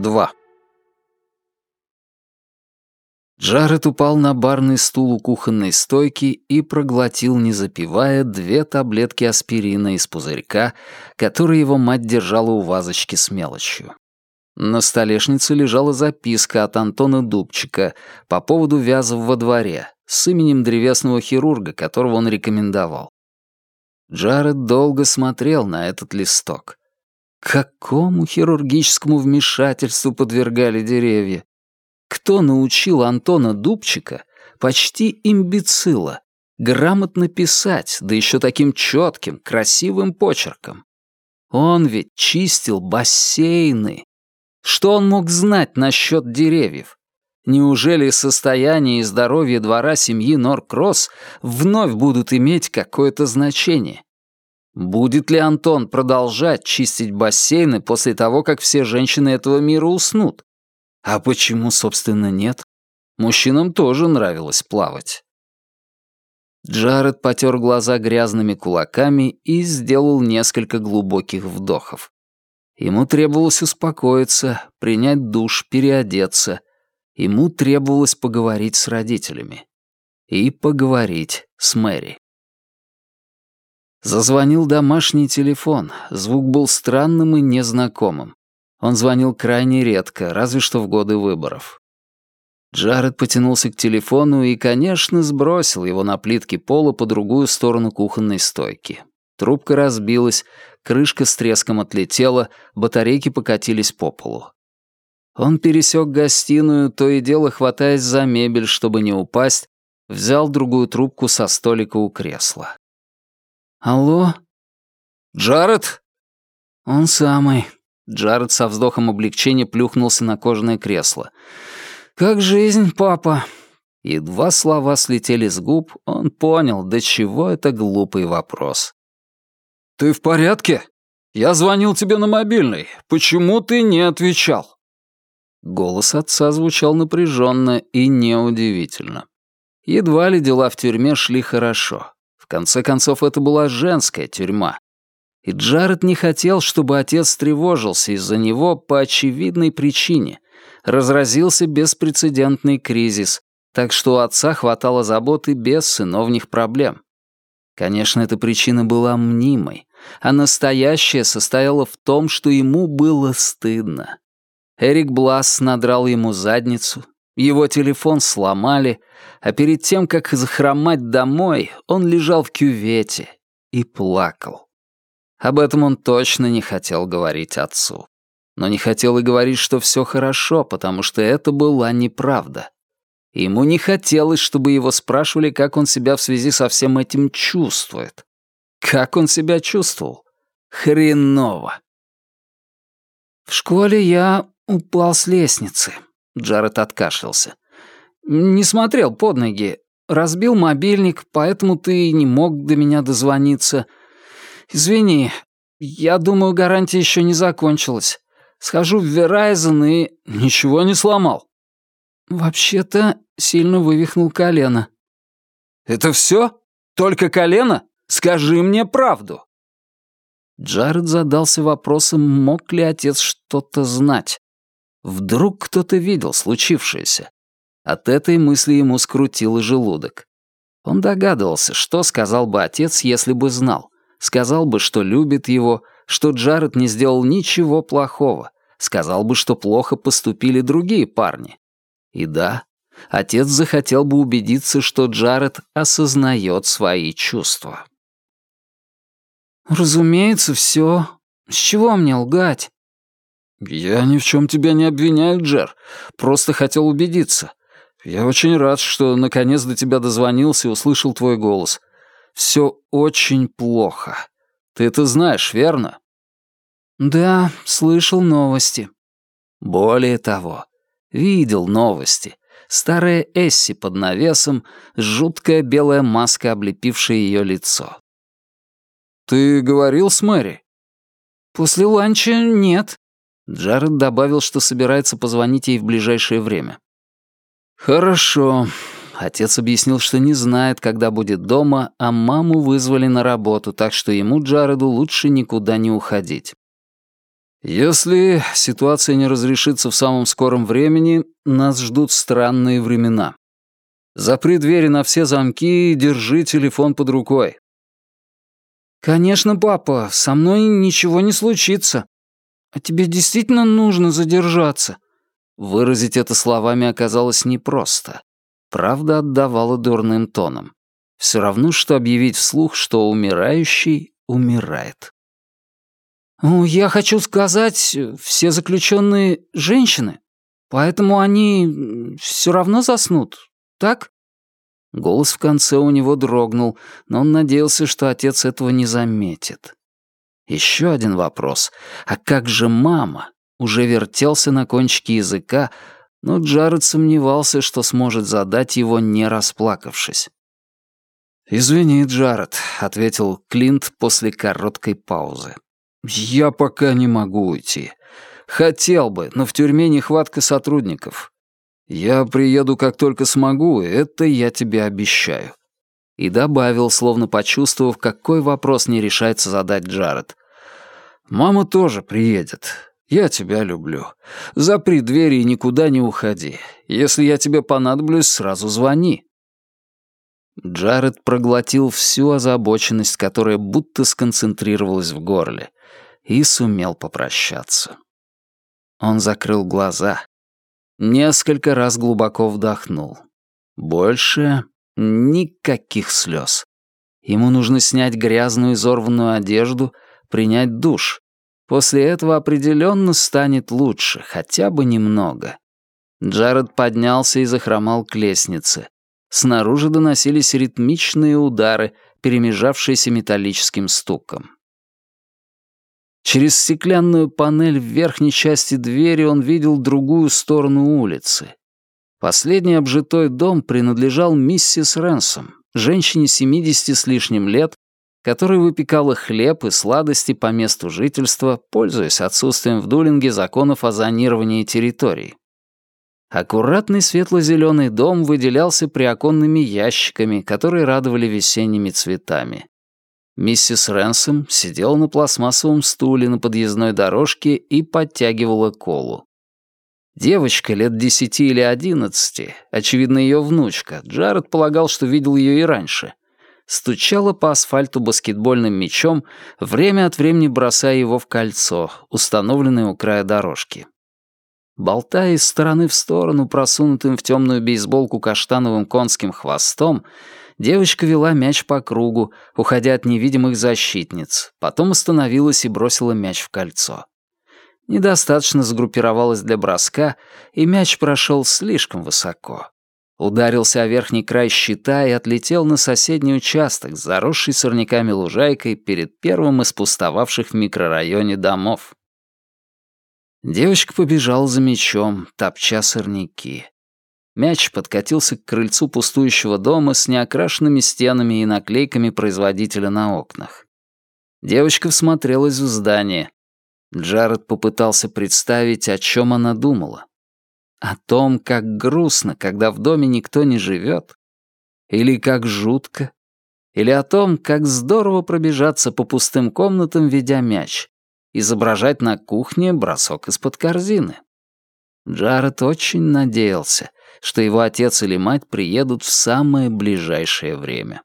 2. Джаред упал на барный стул у кухонной стойки и проглотил, не запивая, две таблетки аспирина из пузырька, которые его мать держала у вазочки с мелочью. На столешнице лежала записка от Антона Дубчика по поводу вязов во дворе с именем древесного хирурга, которого он рекомендовал. Джаред долго смотрел на этот листок. Какому хирургическому вмешательству подвергали деревья? Кто научил Антона Дубчика, почти имбецила, грамотно писать, да еще таким четким, красивым почерком? Он ведь чистил бассейны. Что он мог знать насчет деревьев? Неужели состояние и здоровье двора семьи Норкросс вновь будут иметь какое-то значение? Будет ли Антон продолжать чистить бассейны после того, как все женщины этого мира уснут? А почему, собственно, нет? Мужчинам тоже нравилось плавать. Джаред потер глаза грязными кулаками и сделал несколько глубоких вдохов. Ему требовалось успокоиться, принять душ, переодеться. Ему требовалось поговорить с родителями. И поговорить с Мэри. Зазвонил домашний телефон. Звук был странным и незнакомым. Он звонил крайне редко, разве что в годы выборов. Джаред потянулся к телефону и, конечно, сбросил его на плитке пола по другую сторону кухонной стойки. Трубка разбилась, крышка с треском отлетела, батарейки покатились по полу. Он пересек гостиную, то и дело хватаясь за мебель, чтобы не упасть, взял другую трубку со столика у кресла. «Алло?» «Джаред?» «Он самый». Джаред со вздохом облегчения плюхнулся на кожаное кресло. «Как жизнь, папа?» Едва слова слетели с губ, он понял, до чего это глупый вопрос. «Ты в порядке? Я звонил тебе на мобильный. Почему ты не отвечал?» Голос отца звучал напряженно и неудивительно. Едва ли дела в тюрьме шли хорошо конце концов, это была женская тюрьма. И Джаред не хотел, чтобы отец тревожился из-за него по очевидной причине. Разразился беспрецедентный кризис, так что у отца хватало заботы без сыновних проблем. Конечно, эта причина была мнимой, а настоящая состояла в том, что ему было стыдно. Эрик Блас надрал ему задницу, его телефон сломали, а перед тем, как захромать домой, он лежал в кювете и плакал. Об этом он точно не хотел говорить отцу. Но не хотел и говорить, что все хорошо, потому что это была неправда. Ему не хотелось, чтобы его спрашивали, как он себя в связи со всем этим чувствует. Как он себя чувствовал? Хреново. В школе я упал с лестницы. Джаред откашлялся. «Не смотрел под ноги. Разбил мобильник, поэтому ты не мог до меня дозвониться. Извини, я думаю, гарантия еще не закончилась. Схожу в Verizon и ничего не сломал». «Вообще-то сильно вывихнул колено». «Это все? Только колено? Скажи мне правду». Джаред задался вопросом, мог ли отец что-то знать. Вдруг кто-то видел случившееся. От этой мысли ему скрутило желудок. Он догадывался, что сказал бы отец, если бы знал. Сказал бы, что любит его, что Джаред не сделал ничего плохого. Сказал бы, что плохо поступили другие парни. И да, отец захотел бы убедиться, что Джаред осознает свои чувства. «Разумеется, все. С чего мне лгать?» «Я ни в чем тебя не обвиняю, Джер. Просто хотел убедиться. Я очень рад, что наконец до тебя дозвонился и услышал твой голос. Все очень плохо. Ты это знаешь, верно?» «Да, слышал новости». Более того, видел новости. Старая Эсси под навесом, жуткая белая маска, облепившая ее лицо. «Ты говорил с Мэри?» «После ланча нет. Джаред добавил, что собирается позвонить ей в ближайшее время. «Хорошо». Отец объяснил, что не знает, когда будет дома, а маму вызвали на работу, так что ему, Джареду, лучше никуда не уходить. Если ситуация не разрешится в самом скором времени, нас ждут странные времена. Запри двери на все замки и держи телефон под рукой. «Конечно, папа, со мной ничего не случится. А тебе действительно нужно задержаться?» Выразить это словами оказалось непросто. Правда отдавала дурным тоном. Все равно, что объявить вслух, что умирающий умирает. «Ну, я хочу сказать, все заключенные женщины, поэтому они все равно заснут, так?» Голос в конце у него дрогнул, но он надеялся, что отец этого не заметит. Еще один вопрос. А как же мама? Уже вертелся на кончике языка, но Джаред сомневался, что сможет задать его, не расплакавшись. «Извини, Джаред», — ответил Клинт после короткой паузы. «Я пока не могу уйти. Хотел бы, но в тюрьме нехватка сотрудников. Я приеду, как только смогу, это я тебе обещаю». И добавил, словно почувствовав, какой вопрос не решается задать Джаред. «Мама тоже приедет. Я тебя люблю. Запри двери и никуда не уходи. Если я тебе понадоблюсь, сразу звони». Джаред проглотил всю озабоченность, которая будто сконцентрировалась в горле, и сумел попрощаться. Он закрыл глаза, несколько раз глубоко вдохнул. Больше никаких слез. Ему нужно снять грязную изорванную одежду, принять душ. После этого определенно станет лучше, хотя бы немного. Джаред поднялся и захромал к лестнице. Снаружи доносились ритмичные удары, перемежавшиеся металлическим стуком. Через стеклянную панель в верхней части двери он видел другую сторону улицы. Последний обжитой дом принадлежал миссис Ренсом, женщине 70 с лишним лет, которая выпекала хлеб и сладости по месту жительства, пользуясь отсутствием в Дулинге законов о зонировании территорий. Аккуратный светло-зеленый дом выделялся приоконными ящиками, которые радовали весенними цветами. Миссис Ренсом сидела на пластмассовом стуле на подъездной дорожке и подтягивала колу. Девочка лет десяти или одиннадцати, очевидно, ее внучка, Джаред полагал, что видел ее и раньше, стучала по асфальту баскетбольным мячом, время от времени бросая его в кольцо, установленное у края дорожки. Болтая из стороны в сторону просунутым в темную бейсболку каштановым конским хвостом, девочка вела мяч по кругу, уходя от невидимых защитниц, потом остановилась и бросила мяч в кольцо. Недостаточно сгруппировалась для броска, и мяч прошел слишком высоко. Ударился о верхний край щита и отлетел на соседний участок, заросший сорняками лужайкой перед первым из пустовавших в микрорайоне домов. Девочка побежала за мячом, топча сорняки. Мяч подкатился к крыльцу пустующего дома с неокрашенными стенами и наклейками производителя на окнах. Девочка всмотрелась в здание. Джаред попытался представить, о чем она думала. О том, как грустно, когда в доме никто не живет. Или как жутко. Или о том, как здорово пробежаться по пустым комнатам, ведя мяч изображать на кухне бросок из-под корзины. Джаред очень надеялся, что его отец или мать приедут в самое ближайшее время.